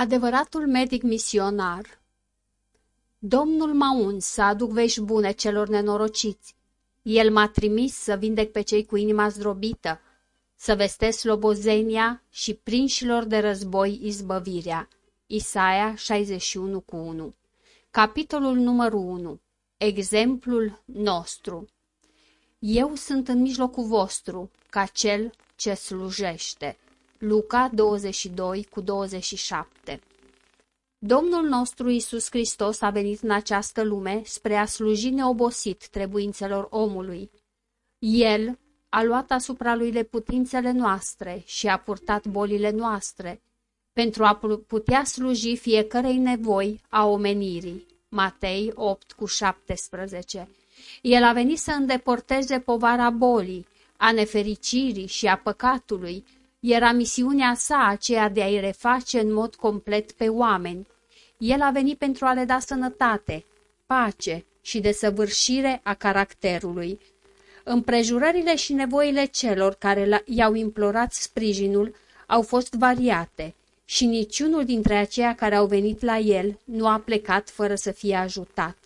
Adevăratul medic misionar Domnul m-a uns să aduc vești bune celor nenorociți. El m-a trimis să vindec pe cei cu inima zdrobită, să vestesc slobozenia și prinșilor de război izbăvirea. Isaia 61 cu 1 Capitolul numărul 1 Exemplul nostru Eu sunt în mijlocul vostru, ca cel ce slujește. Luca 22 cu 27 Domnul nostru Isus Hristos a venit în această lume spre a sluji neobosit trebuințelor omului. El a luat asupra lui leputințele noastre și a purtat bolile noastre, pentru a putea sluji fiecărei nevoi a omenirii. Matei 8 cu 17 El a venit să îndepărteze povara bolii, a nefericirii și a păcatului, era misiunea sa aceea de a-i reface în mod complet pe oameni. El a venit pentru a le da sănătate, pace și desăvârșire a caracterului. Împrejurările și nevoile celor care i-au implorat sprijinul au fost variate și niciunul dintre aceia care au venit la el nu a plecat fără să fie ajutat.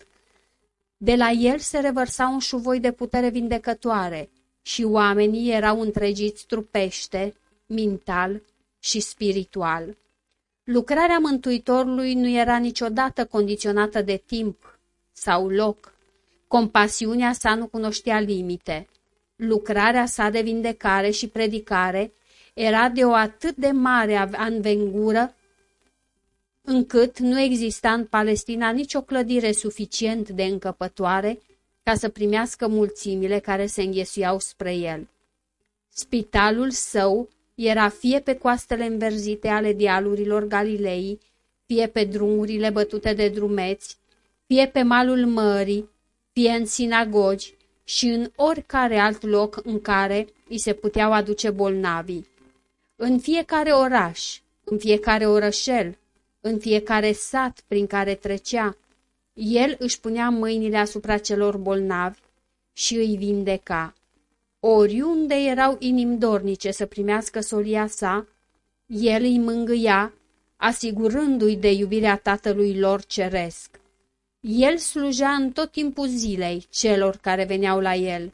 De la el se revărsa un șuvoi de putere vindecătoare și oamenii erau întregiți trupește, mental și spiritual. Lucrarea Mântuitorului nu era niciodată condiționată de timp sau loc. Compasiunea sa nu cunoștea limite. Lucrarea sa de vindecare și predicare era de o atât de mare anvengură încât nu exista în Palestina nicio clădire suficient de încăpătoare ca să primească mulțimile care se înghesuiau spre el. Spitalul său era fie pe coastele înverzite ale dealurilor Galilei, fie pe drumurile bătute de drumeți, fie pe malul mării, fie în sinagogi și în oricare alt loc în care îi se puteau aduce bolnavii. În fiecare oraș, în fiecare orășel, în fiecare sat prin care trecea, el își punea mâinile asupra celor bolnavi și îi vindeca. Oriunde erau inimi dornice să primească solia sa, el îi mângâia, asigurându-i de iubirea tatălui lor ceresc. El slujea în tot timpul zilei celor care veneau la el.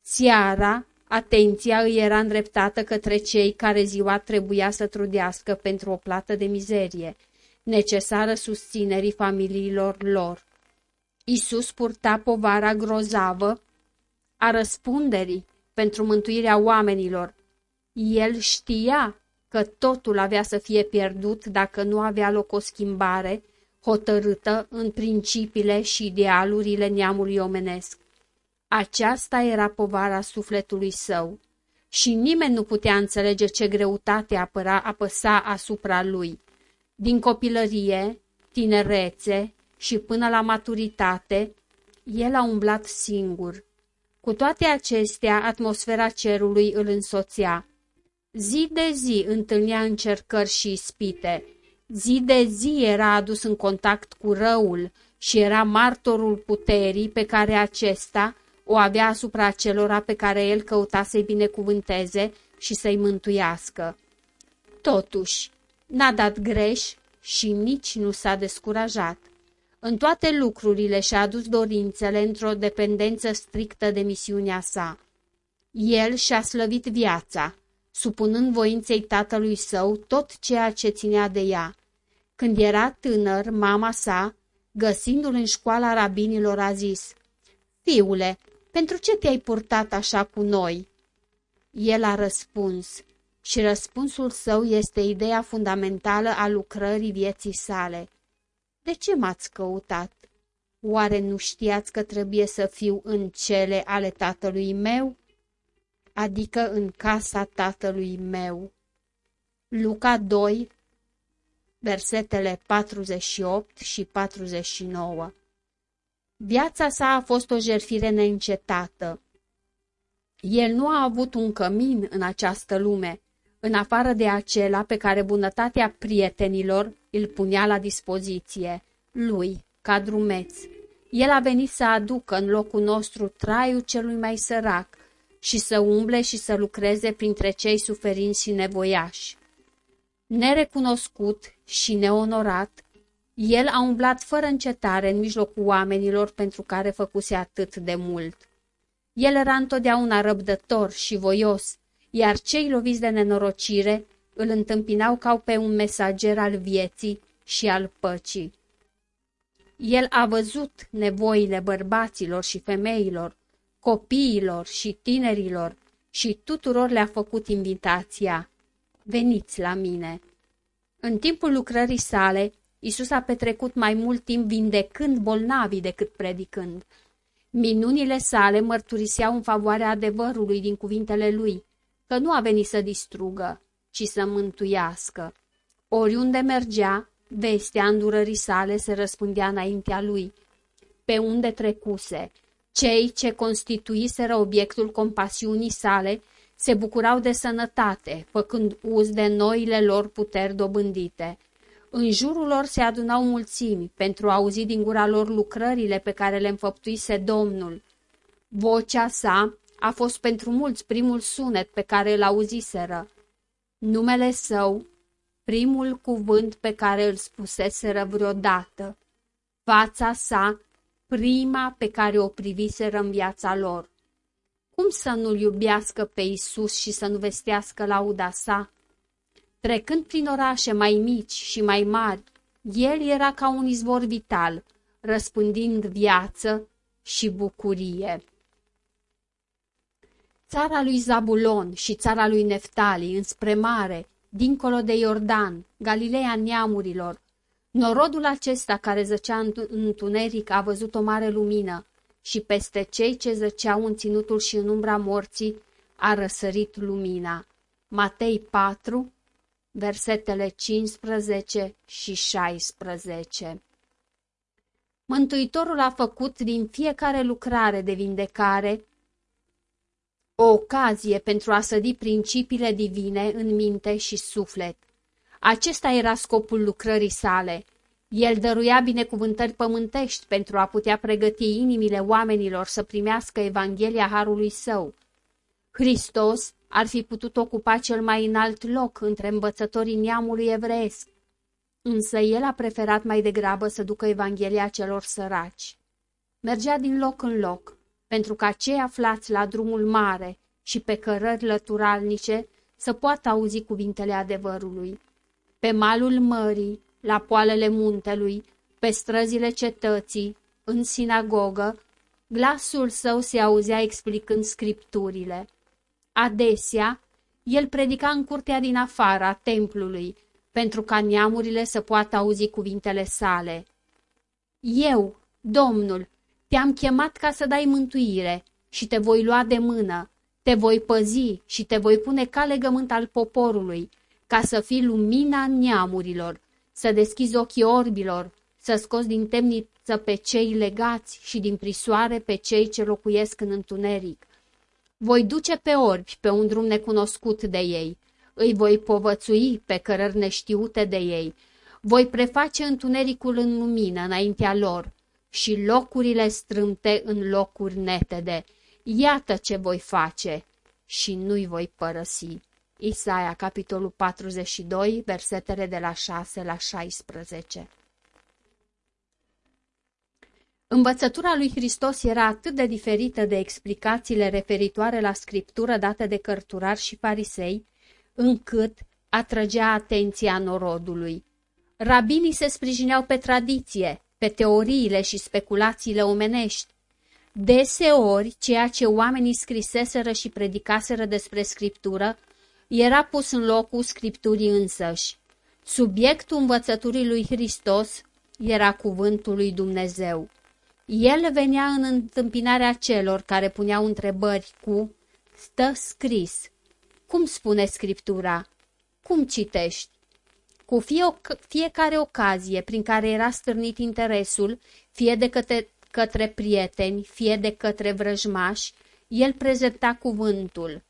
Seara, atenția îi era îndreptată către cei care ziua trebuia să trudească pentru o plată de mizerie, necesară susținerii familiilor lor. Isus purta povara grozavă a răspunderii pentru mântuirea oamenilor. El știa că totul avea să fie pierdut dacă nu avea loc o schimbare hotărâtă în principiile și idealurile neamului omenesc. Aceasta era povara sufletului său și nimeni nu putea înțelege ce greutate apăra, apăsa asupra lui. Din copilărie, tinerețe și până la maturitate, el a umblat singur, cu toate acestea, atmosfera cerului îl însoțea. Zi de zi întâlnea încercări și ispite. Zi de zi era adus în contact cu răul și era martorul puterii pe care acesta o avea asupra celora pe care el căuta să-i binecuvânteze și să-i mântuiască. Totuși, n-a dat greș și nici nu s-a descurajat. În toate lucrurile și-a adus dorințele într-o dependență strictă de misiunea sa. El și-a slăvit viața, supunând voinței tatălui său tot ceea ce ținea de ea. Când era tânăr, mama sa, găsindu-l în școala rabinilor, a zis, Fiule, pentru ce te-ai purtat așa cu noi?" El a răspuns și răspunsul său este ideea fundamentală a lucrării vieții sale – de ce m-ați căutat? Oare nu știați că trebuie să fiu în cele ale tatălui meu? Adică în casa tatălui meu. Luca 2, versetele 48 și 49 Viața sa a fost o jerfire neîncetată. El nu a avut un cămin în această lume, în afară de acela pe care bunătatea prietenilor îl punea la dispoziție, lui, ca drumeț. El a venit să aducă în locul nostru traiul celui mai sărac și să umble și să lucreze printre cei suferinți și nevoiași. Nerecunoscut și neonorat, el a umblat fără încetare în mijlocul oamenilor pentru care făcuse atât de mult. El era întotdeauna răbdător și voios, iar cei loviți de nenorocire îl întâmpinau ca pe un mesager al vieții și al păcii. El a văzut nevoile bărbaților și femeilor, copiilor și tinerilor și tuturor le-a făcut invitația. Veniți la mine! În timpul lucrării sale, Isus a petrecut mai mult timp vindecând bolnavii decât predicând. Minunile sale mărturiseau în favoarea adevărului din cuvintele lui, că nu a venit să distrugă, ci să mântuiască. Oriunde mergea, vestea îndurării sale se răspundea înaintea lui. Pe unde trecuse, cei ce constituiseră obiectul compasiunii sale se bucurau de sănătate, făcând uz de noile lor puteri dobândite. În jurul lor se adunau mulțimi pentru a auzi din gura lor lucrările pe care le înfăptuise Domnul. Vocea sa a fost pentru mulți primul sunet pe care îl auziseră. Numele său, primul cuvânt pe care îl spuseseră vreodată. Fața sa, prima pe care o priviseră în viața lor. Cum să nu-L iubească pe Isus și să nu vestească lauda sa? Trecând prin orașe mai mici și mai mari, el era ca un izvor vital, răspândind viață și bucurie. Țara lui Zabulon și țara lui Neftali, înspre mare, dincolo de Iordan, Galileea neamurilor, norodul acesta care zăcea în întuneric a văzut o mare lumină și peste cei ce zăceau în ținutul și în umbra morții a răsărit lumina. Matei 4, versetele 15 și 16 Mântuitorul a făcut din fiecare lucrare de vindecare o ocazie pentru a sădi principiile divine în minte și suflet. Acesta era scopul lucrării sale. El dăruia binecuvântări pământești pentru a putea pregăti inimile oamenilor să primească Evanghelia Harului Său. Hristos ar fi putut ocupa cel mai înalt loc între învățătorii neamului evreiesc, însă el a preferat mai degrabă să ducă Evanghelia celor săraci. Mergea din loc în loc, pentru ca cei aflați la drumul mare și pe cărări lăturalnice să poată auzi cuvintele adevărului. Pe malul mării, la poalele muntelui, pe străzile cetății, în sinagogă, glasul său se auzea explicând scripturile. Adesea, el predica în curtea din afara templului, pentru ca neamurile să poată auzi cuvintele sale. Eu, Domnul, te-am chemat ca să dai mântuire și te voi lua de mână, te voi păzi și te voi pune ca legământ al poporului, ca să fii lumina neamurilor, să deschizi ochii orbilor, să scoți din temniță pe cei legați și din prisoare pe cei ce locuiesc în întuneric. Voi duce pe orbi pe un drum necunoscut de ei, îi voi povățui pe cărări neștiute de ei, voi preface întunericul în lumină înaintea lor și locurile strâmte în locuri netede. Iată ce voi face și nu-i voi părăsi. Isaia, capitolul 42, versetele de la 6 la 16 Învățătura lui Hristos era atât de diferită de explicațiile referitoare la scriptură date de cărturari și farisei, încât atrăgea atenția norodului. Rabinii se sprijineau pe tradiție, pe teoriile și speculațiile omenești. Deseori, ceea ce oamenii scriseseră și predicaseră despre scriptură era pus în locul scripturii însăși. Subiectul învățăturii lui Hristos era cuvântul lui Dumnezeu. El venea în întâmpinarea celor care puneau întrebări cu Stă scris. Cum spune Scriptura? Cum citești? Cu fie o, fiecare ocazie prin care era stârnit interesul, fie de către, către prieteni, fie de către vrăjmași, el prezenta cuvântul.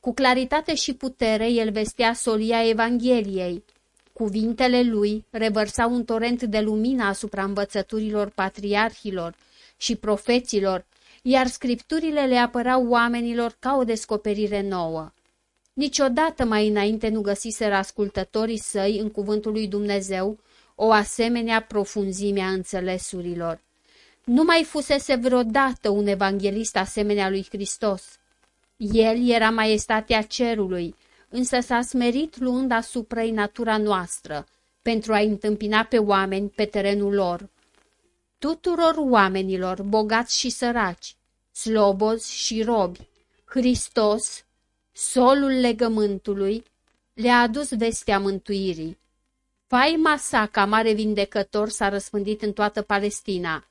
Cu claritate și putere el vestea solia Evangheliei. Cuvintele lui revărsau un torent de lumină asupra învățăturilor patriarhilor și profeților, iar scripturile le apărau oamenilor ca o descoperire nouă. Niciodată mai înainte nu găsiseră ascultătorii săi în cuvântul lui Dumnezeu o asemenea profunzime a înțelesurilor. Nu mai fusese vreodată un evanghelist asemenea lui Hristos. El era maestatea cerului, însă s-a smerit luând asupra-i natura noastră, pentru a întâmpina pe oameni pe terenul lor. Tuturor oamenilor, bogați și săraci, slobozi și robi, Hristos, solul legământului, le-a adus vestea mântuirii. Faima sa ca mare vindecător s-a răspândit în toată Palestina.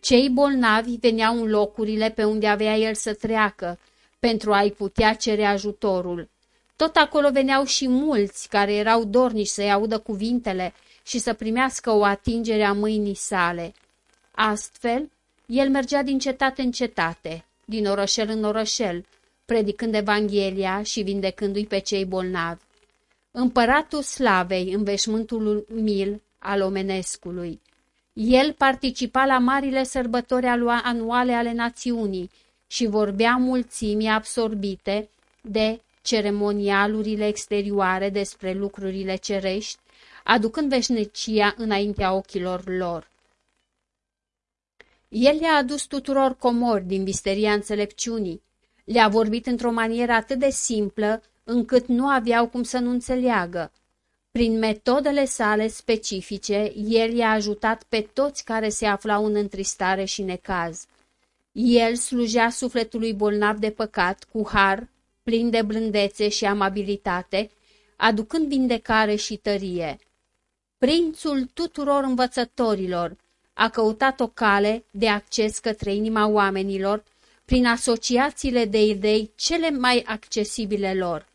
Cei bolnavi veneau în locurile pe unde avea el să treacă, pentru a-i putea cere ajutorul. Tot acolo veneau și mulți care erau dornici să-i audă cuvintele și să primească o atingere a mâinii sale. Astfel, el mergea din cetate în cetate, din orășel în orășel, predicând Evanghelia și vindecându-i pe cei bolnavi. Împăratul slavei în veșmântul mil al omenescului. El participa la marile sărbători anuale ale națiunii și vorbea mulțimii absorbite de ceremonialurile exterioare despre lucrurile cerești, aducând veșnicia înaintea ochilor lor. El le-a adus tuturor comori din visteria înțelepciunii, le-a vorbit într-o manieră atât de simplă încât nu aveau cum să nu înțeleagă. Prin metodele sale specifice, el i-a ajutat pe toți care se aflau în întristare și necaz. El slujea sufletului bolnav de păcat cu har, plin de blândețe și amabilitate, aducând vindecare și tărie. Prințul tuturor învățătorilor a căutat o cale de acces către inima oamenilor prin asociațiile de idei cele mai accesibile lor.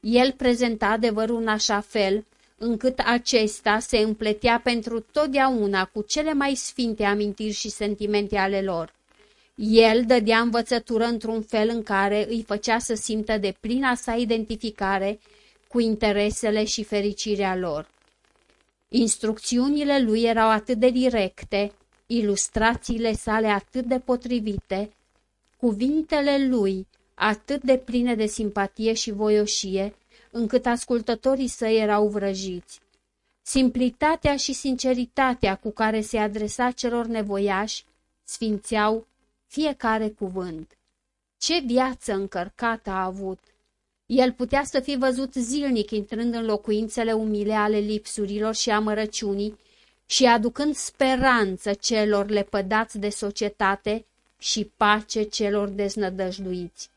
El prezenta adevărul în așa fel încât acesta se împletea pentru totdeauna cu cele mai sfinte amintiri și sentimente ale lor. El dădea învățătură într-un fel în care îi făcea să simtă de plina sa identificare cu interesele și fericirea lor. Instrucțiunile lui erau atât de directe, ilustrațiile sale atât de potrivite, cuvintele lui atât de pline de simpatie și voioșie, încât ascultătorii săi erau vrăjiți. Simplitatea și sinceritatea cu care se adresa celor nevoiași sfințeau fiecare cuvânt. Ce viață încărcată a avut! El putea să fi văzut zilnic intrând în locuințele umile ale lipsurilor și amărăciunii și aducând speranță celor lepădați de societate și pace celor deznădăjduiți.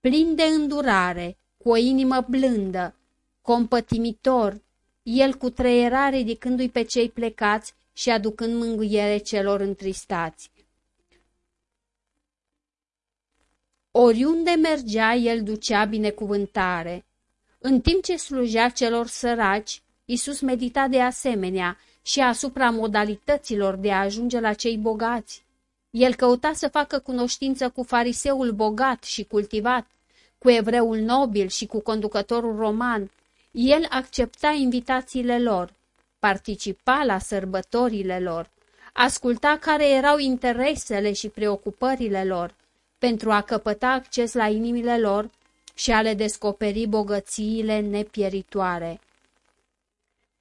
Plin de îndurare, cu o inimă blândă, compătimitor, el cu trăiera ridicându-i pe cei plecați și aducând mângâiere celor întristați. Oriunde mergea, el ducea binecuvântare. În timp ce slujea celor săraci, Isus medita de asemenea și asupra modalităților de a ajunge la cei bogați. El căuta să facă cunoștință cu fariseul bogat și cultivat, cu evreul nobil și cu conducătorul roman. El accepta invitațiile lor, participa la sărbătorile lor, asculta care erau interesele și preocupările lor, pentru a căpăta acces la inimile lor și a le descoperi bogățiile nepieritoare.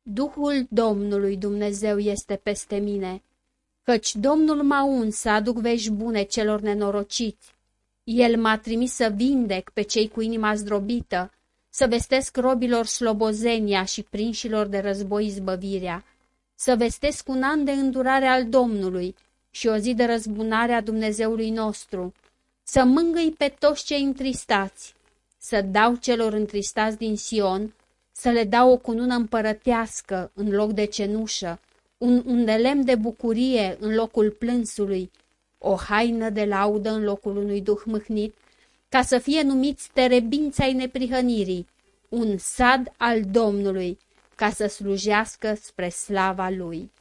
Duhul Domnului Dumnezeu este peste mine, căci Domnul m-a uns să aduc vești bune celor nenorociți. El m-a trimis să vindec pe cei cu inima zdrobită, să vestesc robilor slobozenia și prinșilor de război izbăvirea, să vestesc un an de îndurare al Domnului și o zi de răzbunare a Dumnezeului nostru, să mângâi pe toți cei întristați, să dau celor întristați din Sion, să le dau o cunună împărătească în loc de cenușă, un undelem de bucurie în locul plânsului, o haină de laudă în locul unui duh mâhnit, ca să fie numiți terebința ai neprihănirii, un sad al Domnului, ca să slujească spre slava Lui.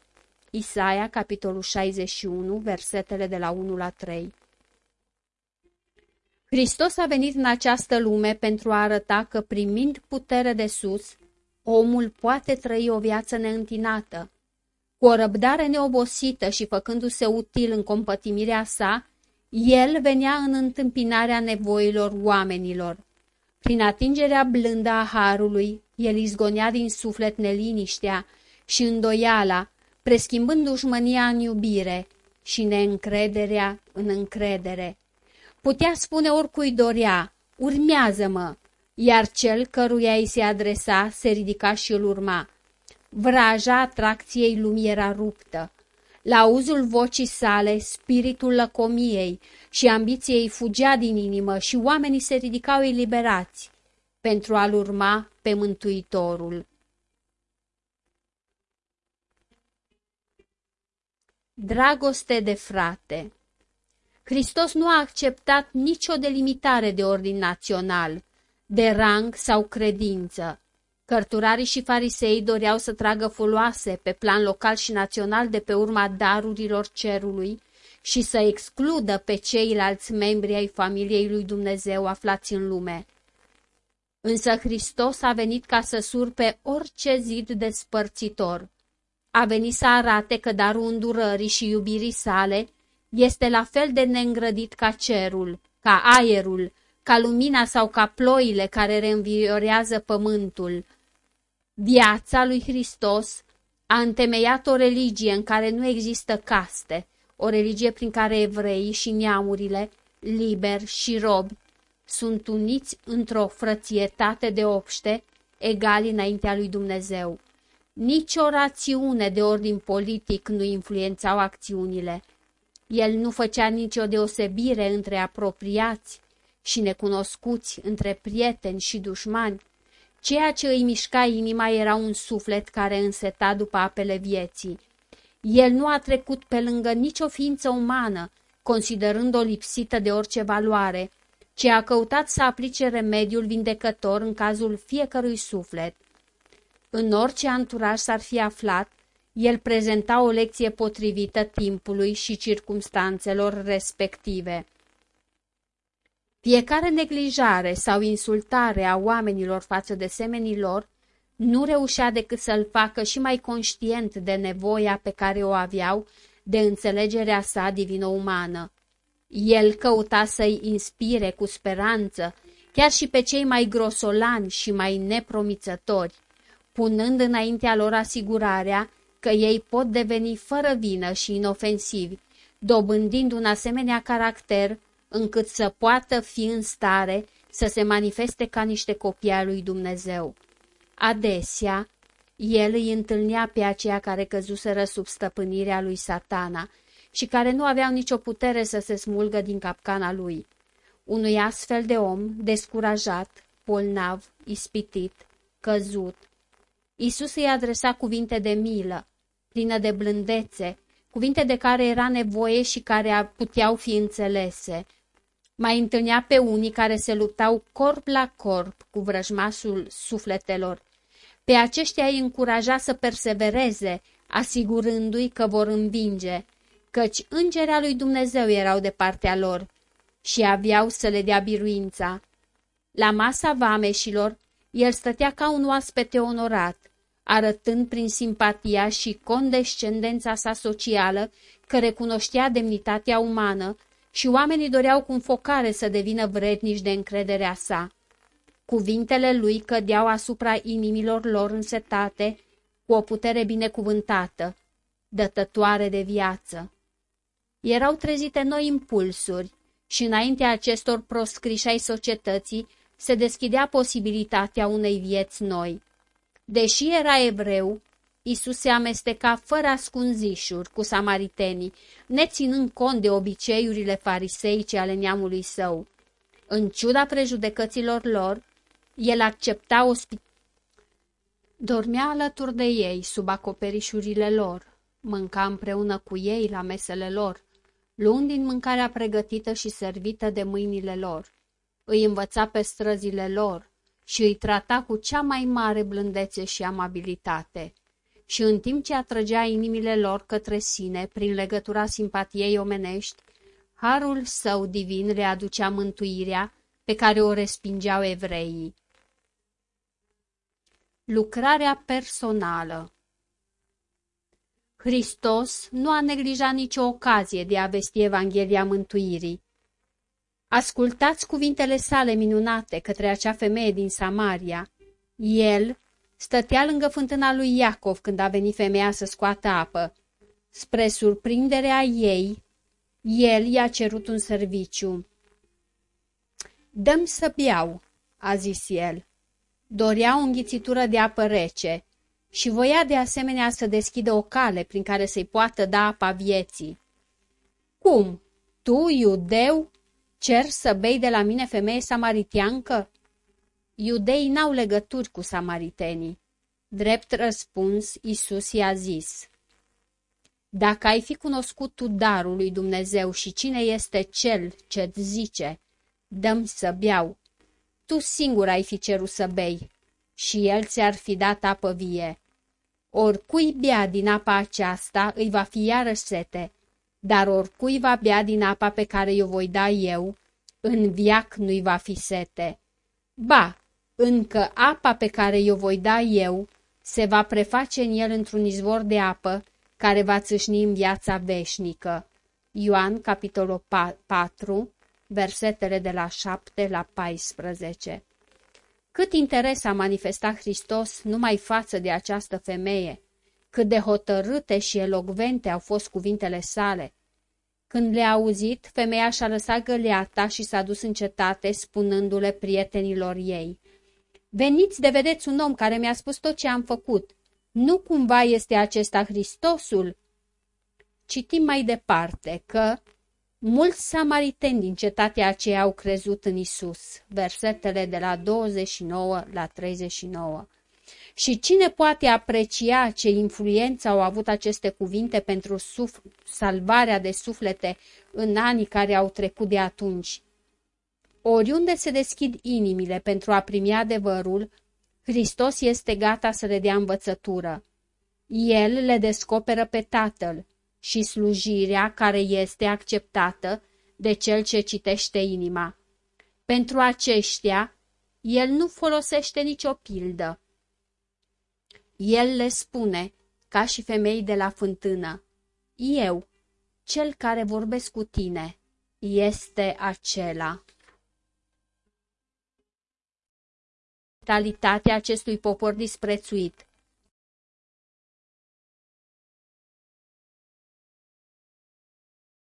Isaia, capitolul 61, versetele de la 1 la 3 Hristos a venit în această lume pentru a arăta că primind putere de sus, omul poate trăi o viață neîntinată. Cu o răbdare neobosită și făcându-se util în compătimirea sa, el venea în întâmpinarea nevoilor oamenilor. Prin atingerea blândă a harului, el izgonea din suflet neliniștea și îndoiala, preschimbând dușmânia în iubire și neîncrederea în încredere. Putea spune oricui dorea, urmează-mă, iar cel căruia îi se adresa se ridica și îl urma. Vraja atracției lumii era ruptă. La auzul vocii sale, spiritul lăcomiei și ambiției fugea din inimă și oamenii se ridicau eliberați pentru a-l urma pe Mântuitorul. Dragoste de frate Hristos nu a acceptat nicio delimitare de ordin național, de rang sau credință. Cărturarii și farisei doreau să tragă foloase pe plan local și național de pe urma darurilor cerului și să excludă pe ceilalți membri ai familiei lui Dumnezeu aflați în lume. Însă Hristos a venit ca să surpe orice zid despărțitor. A venit să arate că darul îndurării și iubirii sale este la fel de neîngrădit ca cerul, ca aerul, ca lumina sau ca ploile care reînviorează pământul. Viața lui Hristos a întemeiat o religie în care nu există caste, o religie prin care evreii și neamurile, liberi și robi, sunt uniți într-o frățietate de obște, egali înaintea lui Dumnezeu. Nici o rațiune de ordin politic nu influențau acțiunile. El nu făcea nicio deosebire între apropiați și necunoscuți, între prieteni și dușmani. Ceea ce îi mișca inima era un suflet care înseta după apele vieții. El nu a trecut pe lângă nicio ființă umană, considerând-o lipsită de orice valoare, ci a căutat să aplice remediul vindecător în cazul fiecărui suflet. În orice anturaj s-ar fi aflat, el prezenta o lecție potrivită timpului și circumstanțelor respective. Fiecare neglijare sau insultare a oamenilor față de semenii lor nu reușea decât să-l facă și mai conștient de nevoia pe care o aveau de înțelegerea sa divino-umană. El căuta să-i inspire cu speranță chiar și pe cei mai grosolani și mai nepromițători, punând înaintea lor asigurarea că ei pot deveni fără vină și inofensivi, dobândind un asemenea caracter încât să poată fi în stare să se manifeste ca niște copii al lui Dumnezeu. Adesea, el îi întâlnea pe aceia care căzuseră sub stăpânirea lui satana și care nu aveau nicio putere să se smulgă din capcana lui. Unui astfel de om, descurajat, bolnav, ispitit, căzut, Isus îi adresa cuvinte de milă, plină de blândețe, cuvinte de care era nevoie și care puteau fi înțelese. Mai întâlnea pe unii care se luptau corp la corp cu vrăjmașul sufletelor. Pe aceștia îi încuraja să persevereze, asigurându-i că vor învinge, căci îngerea lui Dumnezeu erau de partea lor și aveau să le dea biruința. La masa vameșilor, el stătea ca un oaspete onorat, arătând prin simpatia și condescendența sa socială că recunoștea demnitatea umană și oamenii doreau cu înfocare să devină vrednici de încrederea sa. Cuvintele lui cădeau asupra inimilor lor însetate cu o putere binecuvântată, dătătoare de viață. Erau trezite noi impulsuri și înaintea acestor proscriși ai societății se deschidea posibilitatea unei vieți noi. Deși era evreu, Isus se amesteca fără ascunzișuri cu samaritenii, neținând cont de obiceiurile fariseice ale neamului său. În ciuda prejudecăților lor, el accepta ospit... Dormea alături de ei, sub acoperișurile lor, mânca împreună cu ei la mesele lor, luând din mâncarea pregătită și servită de mâinile lor. Îi învăța pe străzile lor, și îi trata cu cea mai mare blândețe și amabilitate. Și în timp ce atrăgea inimile lor către sine, prin legătura simpatiei omenești, harul său divin le aducea mântuirea pe care o respingeau evreii. Lucrarea personală Hristos nu a neglijat nicio ocazie de a vesti Evanghelia mântuirii. Ascultați cuvintele sale minunate către acea femeie din Samaria. El stătea lângă fântâna lui Iacov când a venit femeia să scoată apă. Spre surprinderea ei, el i-a cerut un serviciu. Dăm să beau, a zis el. Dorea o înghițitură de apă rece și voia de asemenea să deschidă o cale prin care să-i poată da apa vieții. Cum? Tu, iudeu, cer să bei de la mine femeie samaritiancă? Iudeii n-au legături cu samaritenii. Drept răspuns, Isus i-a zis, Dacă ai fi cunoscut tu darul lui Dumnezeu și cine este cel ce-ți zice, dăm să beau, tu singur ai fi cerut să bei și el ți-ar fi dat apă vie. Oricui bea din apa aceasta îi va fi iară sete, dar oricui va bea din apa pe care o voi da eu, în viac nu-i va fi sete. Ba, încă apa pe care o voi da eu se va preface în el într-un izvor de apă care va țâșni în viața veșnică. Ioan, capitolul 4, versetele de la 7 la 14. Cât interes a manifestat Hristos numai față de această femeie, cât de hotărâte și elogvente au fost cuvintele sale. Când le-a auzit, femeia și-a lăsat găleata și s-a dus în cetate, spunându-le prietenilor ei. Veniți de vedeți un om care mi-a spus tot ce am făcut. Nu cumva este acesta Hristosul? Citim mai departe că Mulți samariteni din cetatea aceea au crezut în Isus. Versetele de la 29 la 39. Și cine poate aprecia ce influență au avut aceste cuvinte pentru salvarea de suflete în anii care au trecut de atunci? Oriunde se deschid inimile pentru a primi adevărul, Hristos este gata să le dea învățătură. El le descoperă pe Tatăl și slujirea care este acceptată de cel ce citește inima. Pentru aceștia, el nu folosește nicio pildă. El le spune, ca și femei de la fântână, Eu, cel care vorbesc cu tine, este acela. Mentalitatea acestui popor disprețuit